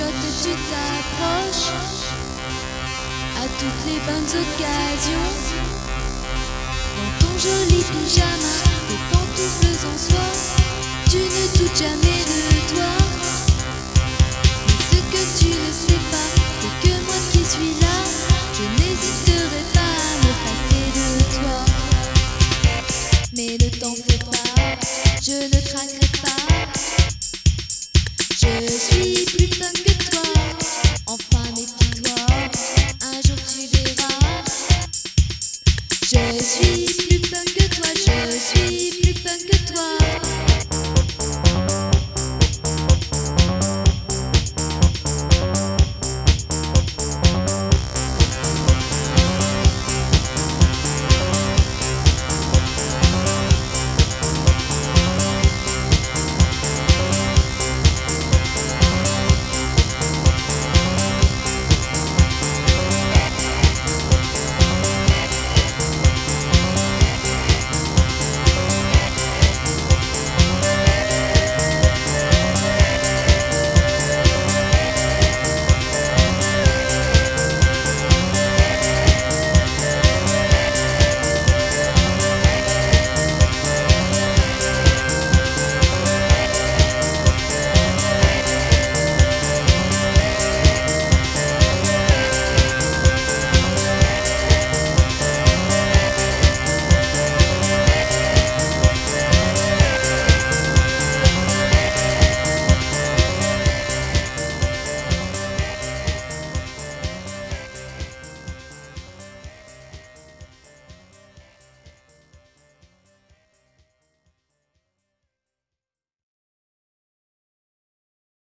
chuchotes, tu t'approches à toutes les bonnes occasions. Dans ton joli pyjama,